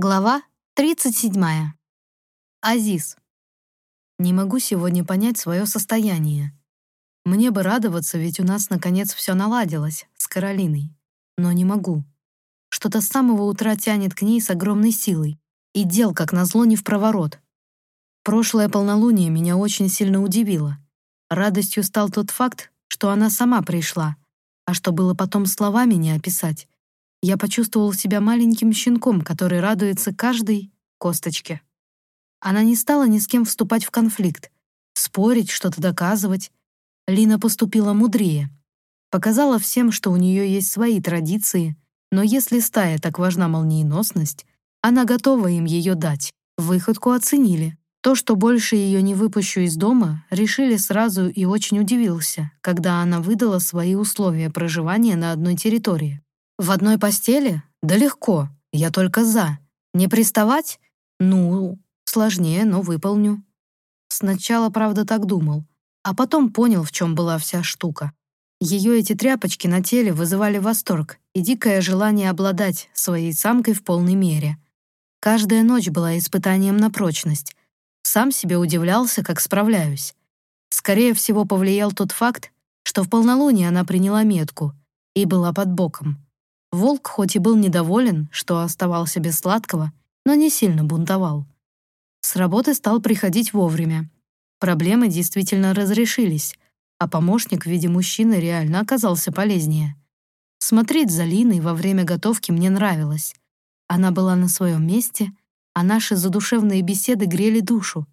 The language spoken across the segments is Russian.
Глава 37. Азиз. Не могу сегодня понять свое состояние. Мне бы радоваться, ведь у нас наконец все наладилось с Каролиной. Но не могу. Что-то с самого утра тянет к ней с огромной силой. И дел, как назло, не в проворот. Прошлое полнолуние меня очень сильно удивило. Радостью стал тот факт, что она сама пришла, а что было потом словами не описать. Я почувствовал себя маленьким щенком, который радуется каждой косточке. Она не стала ни с кем вступать в конфликт, спорить, что-то доказывать. Лина поступила мудрее. Показала всем, что у нее есть свои традиции, но если стая так важна молниеносность, она готова им ее дать. Выходку оценили. То, что больше ее не выпущу из дома, решили сразу и очень удивился, когда она выдала свои условия проживания на одной территории. В одной постели? Да легко, я только за. Не приставать? Ну, сложнее, но выполню. Сначала, правда, так думал, а потом понял, в чем была вся штука. Ее эти тряпочки на теле вызывали восторг и дикое желание обладать своей самкой в полной мере. Каждая ночь была испытанием на прочность. Сам себе удивлялся, как справляюсь. Скорее всего, повлиял тот факт, что в полнолуние она приняла метку и была под боком. Волк хоть и был недоволен, что оставался без сладкого, но не сильно бунтовал. С работы стал приходить вовремя. Проблемы действительно разрешились, а помощник в виде мужчины реально оказался полезнее. Смотреть за Линой во время готовки мне нравилось. Она была на своем месте, а наши задушевные беседы грели душу.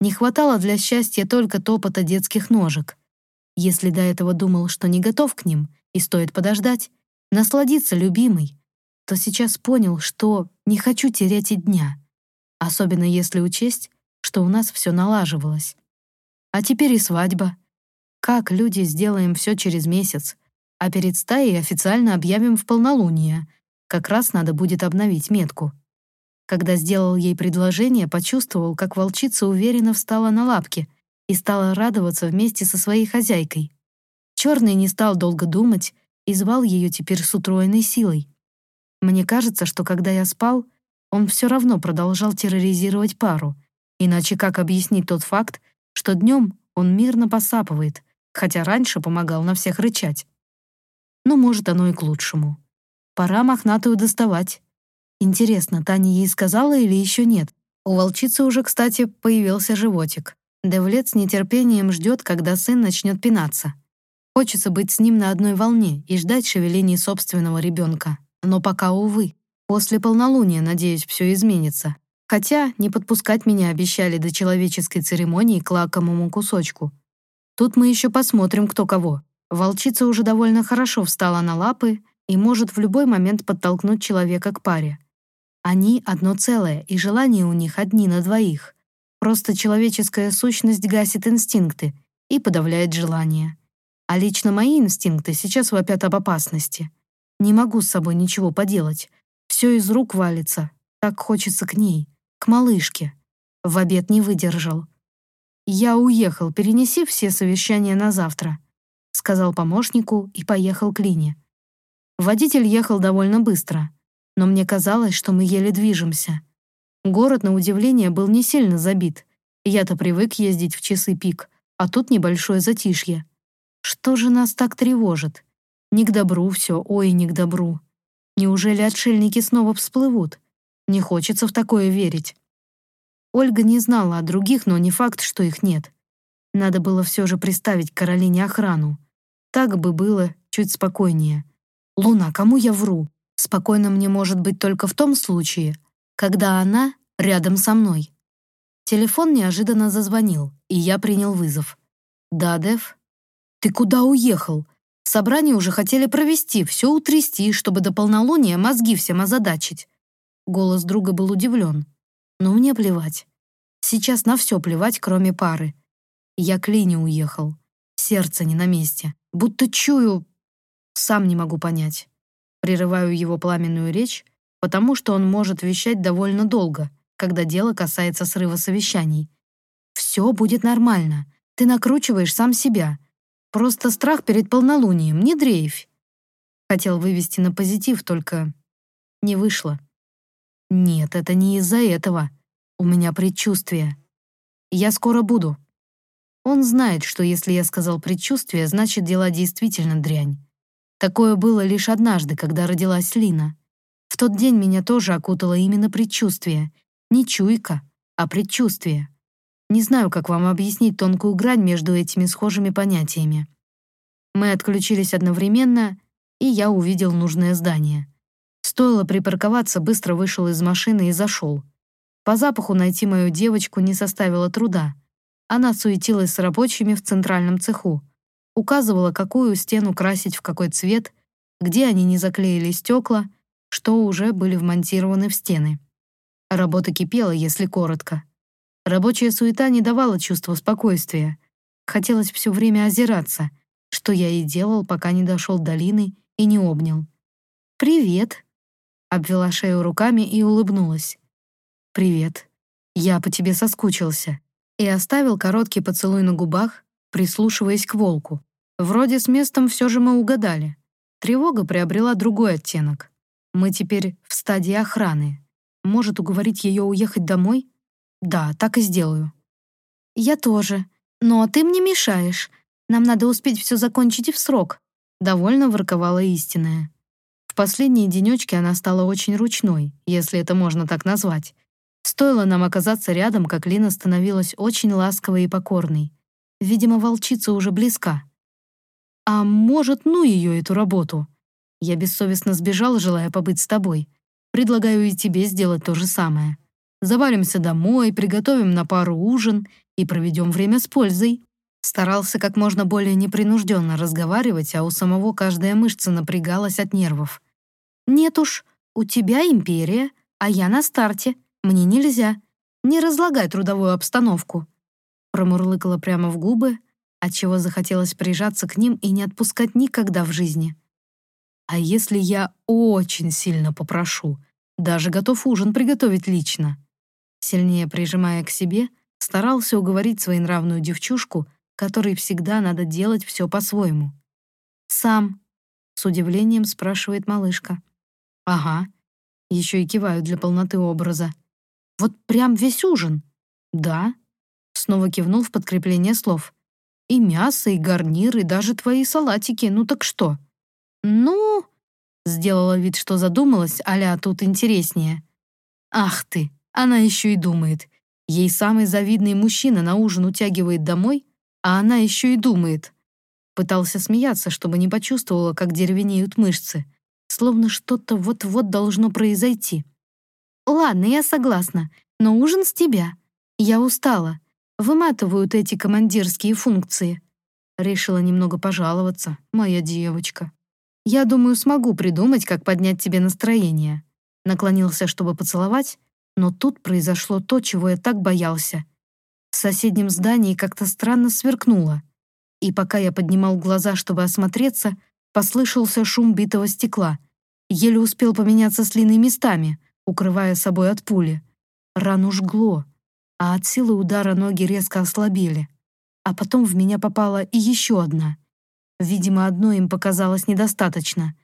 Не хватало для счастья только топота детских ножек. Если до этого думал, что не готов к ним и стоит подождать, насладиться любимой, то сейчас понял, что не хочу терять и дня, особенно если учесть, что у нас все налаживалось. А теперь и свадьба. Как люди сделаем все через месяц, а перед стаей официально объявим в полнолуние. Как раз надо будет обновить метку. Когда сделал ей предложение, почувствовал, как волчица уверенно встала на лапки и стала радоваться вместе со своей хозяйкой. Черный не стал долго думать и звал ее теперь с утроенной силой. Мне кажется, что когда я спал, он все равно продолжал терроризировать пару, иначе как объяснить тот факт, что днем он мирно посапывает, хотя раньше помогал на всех рычать. Но может оно и к лучшему. Пора мохнатую доставать. Интересно, Таня ей сказала или еще нет? У волчицы уже, кстати, появился животик. Девлет с нетерпением ждет, когда сын начнет пинаться. Хочется быть с ним на одной волне и ждать шевелений собственного ребенка. Но пока, увы. После полнолуния, надеюсь, все изменится. Хотя не подпускать меня обещали до человеческой церемонии к лакомому кусочку. Тут мы еще посмотрим, кто кого. Волчица уже довольно хорошо встала на лапы и может в любой момент подтолкнуть человека к паре. Они одно целое, и желания у них одни на двоих. Просто человеческая сущность гасит инстинкты и подавляет желания. А лично мои инстинкты сейчас вопят об опасности. Не могу с собой ничего поделать. Все из рук валится. Так хочется к ней, к малышке. В обед не выдержал. «Я уехал, перенеси все совещания на завтра», сказал помощнику и поехал к Лине. Водитель ехал довольно быстро, но мне казалось, что мы еле движемся. Город, на удивление, был не сильно забит. Я-то привык ездить в часы пик, а тут небольшое затишье. Что же нас так тревожит? Не к добру все, ой, не к добру. Неужели отшельники снова всплывут? Не хочется в такое верить. Ольга не знала о других, но не факт, что их нет. Надо было все же приставить Каролине охрану. Так бы было чуть спокойнее. «Луна, кому я вру? Спокойно мне может быть только в том случае, когда она рядом со мной». Телефон неожиданно зазвонил, и я принял вызов. «Да, Дев?» «Ты куда уехал? Собрание уже хотели провести, все утрясти, чтобы до полнолуния мозги всем озадачить». Голос друга был удивлен. «Но мне плевать. Сейчас на все плевать, кроме пары. Я к Лине уехал. Сердце не на месте. Будто чую... Сам не могу понять». Прерываю его пламенную речь, потому что он может вещать довольно долго, когда дело касается срыва совещаний. «Все будет нормально. Ты накручиваешь сам себя. Просто страх перед полнолунием, не дрейфь. Хотел вывести на позитив, только не вышло. Нет, это не из-за этого. У меня предчувствие. Я скоро буду. Он знает, что если я сказал предчувствие, значит, дела действительно дрянь. Такое было лишь однажды, когда родилась Лина. В тот день меня тоже окутало именно предчувствие. Не чуйка, а предчувствие. Не знаю, как вам объяснить тонкую грань между этими схожими понятиями. Мы отключились одновременно, и я увидел нужное здание. Стоило припарковаться, быстро вышел из машины и зашел. По запаху найти мою девочку не составило труда. Она суетилась с рабочими в центральном цеху. Указывала, какую стену красить в какой цвет, где они не заклеили стекла, что уже были вмонтированы в стены. Работа кипела, если коротко. Рабочая суета не давала чувства спокойствия. Хотелось все время озираться, что я и делал, пока не дошел до долины и не обнял. «Привет!» — обвела шею руками и улыбнулась. «Привет. Я по тебе соскучился» и оставил короткий поцелуй на губах, прислушиваясь к волку. Вроде с местом все же мы угадали. Тревога приобрела другой оттенок. Мы теперь в стадии охраны. Может уговорить ее уехать домой? Да, так и сделаю. Я тоже. Но ты мне мешаешь. Нам надо успеть все закончить и в срок. Довольно ворковала истинная. В последние денечки она стала очень ручной, если это можно так назвать. Стоило нам оказаться рядом, как Лина становилась очень ласковой и покорной. Видимо, волчица уже близка. А может, ну ее, эту работу? Я бессовестно сбежал, желая побыть с тобой. Предлагаю и тебе сделать то же самое. Завалимся домой, приготовим на пару ужин и проведем время с пользой. Старался как можно более непринужденно разговаривать, а у самого каждая мышца напрягалась от нервов. «Нет уж, у тебя империя, а я на старте», мне нельзя. Не разлагай трудовую обстановку. Промурлыкала прямо в губы, отчего захотелось прижаться к ним и не отпускать никогда в жизни. А если я очень сильно попрошу, даже готов ужин приготовить лично? Сильнее прижимая к себе, старался уговорить своенравную девчушку, которой всегда надо делать все по-своему. «Сам», — с удивлением спрашивает малышка. «Ага». Еще и киваю для полноты образа. Вот прям весь ужин. Да. Снова кивнул в подкрепление слов. И мясо, и гарнир, и даже твои салатики. Ну так что? Ну, сделала вид, что задумалась, аля тут интереснее. Ах ты, она еще и думает. Ей самый завидный мужчина на ужин утягивает домой, а она еще и думает. Пытался смеяться, чтобы не почувствовала, как деревенеют мышцы, словно что-то вот-вот должно произойти. «Ладно, я согласна, но ужин с тебя. Я устала. Выматывают эти командирские функции». Решила немного пожаловаться, моя девочка. «Я думаю, смогу придумать, как поднять тебе настроение». Наклонился, чтобы поцеловать, но тут произошло то, чего я так боялся. В соседнем здании как-то странно сверкнуло. И пока я поднимал глаза, чтобы осмотреться, послышался шум битого стекла. Еле успел поменяться с Линой местами — укрывая собой от пули. Рану жгло, а от силы удара ноги резко ослабели. А потом в меня попала и еще одна. Видимо, одной им показалось недостаточно.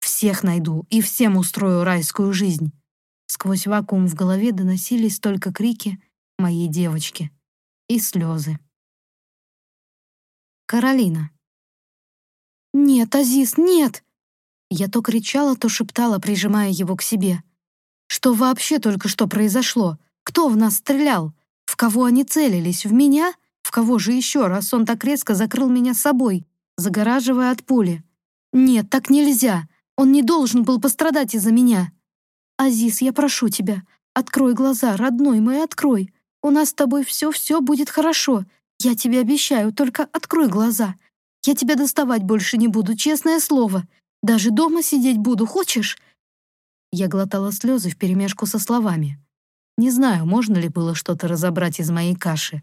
Всех найду и всем устрою райскую жизнь. Сквозь вакуум в голове доносились только крики моей девочки и слезы. Каролина. «Нет, Азиз, нет!» Я то кричала, то шептала, прижимая его к себе. Что вообще только что произошло? Кто в нас стрелял? В кого они целились? В меня? В кого же еще, раз он так резко закрыл меня собой, загораживая от пули? Нет, так нельзя. Он не должен был пострадать из-за меня. Азиз, я прошу тебя, открой глаза, родной мой, открой. У нас с тобой все-все будет хорошо. Я тебе обещаю, только открой глаза. Я тебя доставать больше не буду, честное слово. Даже дома сидеть буду, хочешь? Я глотала слезы вперемешку со словами. Не знаю, можно ли было что-то разобрать из моей каши.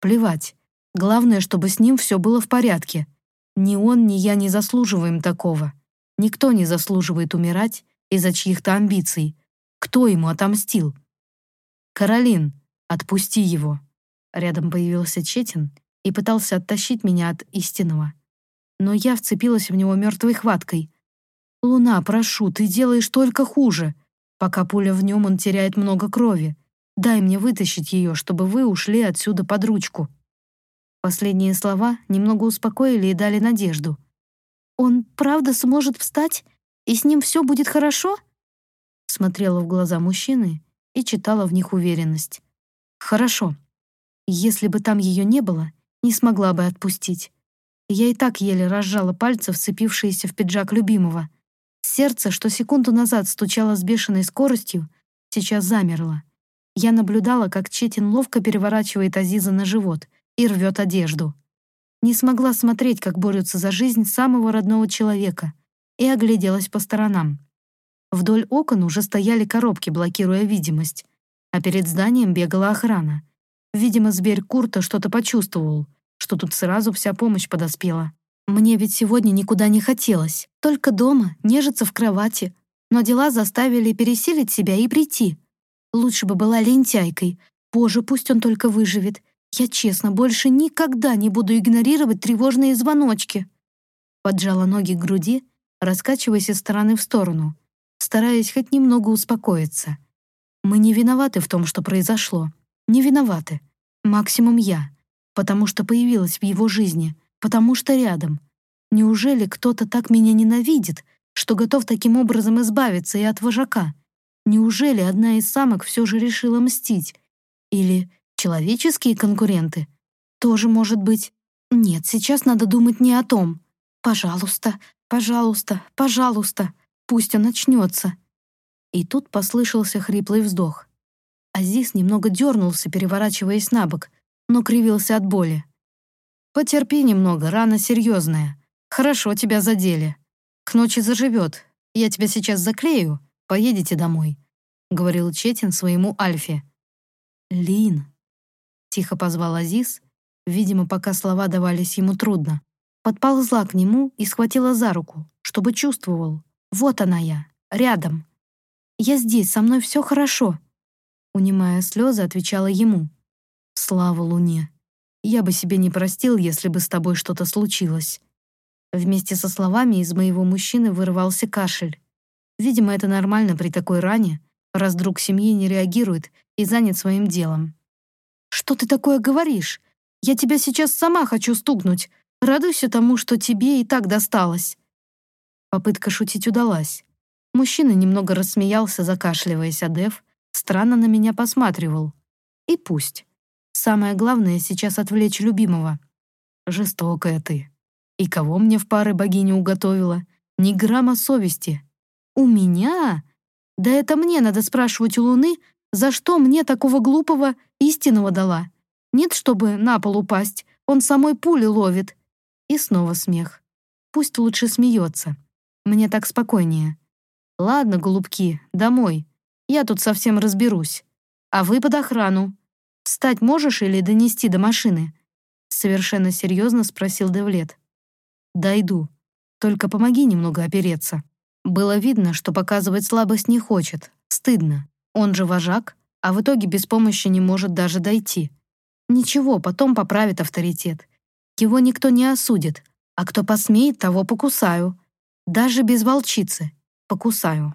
Плевать. Главное, чтобы с ним все было в порядке. Ни он, ни я не заслуживаем такого. Никто не заслуживает умирать из-за чьих-то амбиций. Кто ему отомстил? «Каролин, отпусти его!» Рядом появился Четин и пытался оттащить меня от истинного. Но я вцепилась в него мертвой хваткой, «Луна, прошу, ты делаешь только хуже. Пока пуля в нем, он теряет много крови. Дай мне вытащить ее, чтобы вы ушли отсюда под ручку». Последние слова немного успокоили и дали надежду. «Он правда сможет встать, и с ним все будет хорошо?» Смотрела в глаза мужчины и читала в них уверенность. «Хорошо. Если бы там ее не было, не смогла бы отпустить. Я и так еле разжала пальцы, вцепившиеся в пиджак любимого. Сердце, что секунду назад стучало с бешеной скоростью, сейчас замерло. Я наблюдала, как Четин ловко переворачивает Азиза на живот и рвет одежду. Не смогла смотреть, как борются за жизнь самого родного человека, и огляделась по сторонам. Вдоль окон уже стояли коробки, блокируя видимость, а перед зданием бегала охрана. Видимо, зверь Курта что-то почувствовал, что тут сразу вся помощь подоспела. Мне ведь сегодня никуда не хотелось, только дома, нежиться в кровати, но дела заставили пересилить себя и прийти. Лучше бы была лентяйкой. Боже, пусть он только выживет. Я честно больше никогда не буду игнорировать тревожные звоночки. Поджала ноги к груди, раскачиваясь из стороны в сторону, стараясь хоть немного успокоиться. Мы не виноваты в том, что произошло. Не виноваты. Максимум я. Потому что появилась в его жизни. Потому что рядом. Неужели кто-то так меня ненавидит, что готов таким образом избавиться и от вожака? Неужели одна из самок все же решила мстить? Или человеческие конкуренты? Тоже может быть. Нет, сейчас надо думать не о том. Пожалуйста, пожалуйста, пожалуйста, пусть он начнется. И тут послышался хриплый вздох. Азиз немного дернулся, переворачиваясь на бок, но кривился от боли. «Потерпи немного, рана серьезная. Хорошо тебя задели. К ночи заживет. Я тебя сейчас заклею. Поедете домой», — говорил Четин своему Альфе. «Лин», — тихо позвал Азиз, видимо, пока слова давались ему трудно. Подползла к нему и схватила за руку, чтобы чувствовал. «Вот она я, рядом. Я здесь, со мной все хорошо унимая слезы, отвечала ему. «Слава Луне! Я бы себе не простил, если бы с тобой что-то случилось». Вместе со словами из моего мужчины вырывался кашель. Видимо, это нормально при такой ране, раз друг семьи не реагирует и занят своим делом. «Что ты такое говоришь? Я тебя сейчас сама хочу стукнуть. Радуйся тому, что тебе и так досталось». Попытка шутить удалась. Мужчина немного рассмеялся, закашливаясь, а Дев странно на меня посматривал. И пусть. Самое главное сейчас отвлечь любимого. Жестокая ты. И кого мне в пары богиня уготовила? Ни грамма совести. У меня? Да это мне надо спрашивать у Луны, за что мне такого глупого истинного дала. Нет, чтобы на пол упасть, он самой пули ловит. И снова смех. Пусть лучше смеется. Мне так спокойнее. Ладно, голубки, домой. Я тут совсем разберусь. А вы под охрану. Встать можешь или донести до машины?» Совершенно серьезно спросил Девлет. «Дойду. Только помоги немного опереться». Было видно, что показывать слабость не хочет. Стыдно. Он же вожак, а в итоге без помощи не может даже дойти. Ничего, потом поправит авторитет. Его никто не осудит, а кто посмеет, того покусаю. Даже без волчицы. Покусаю.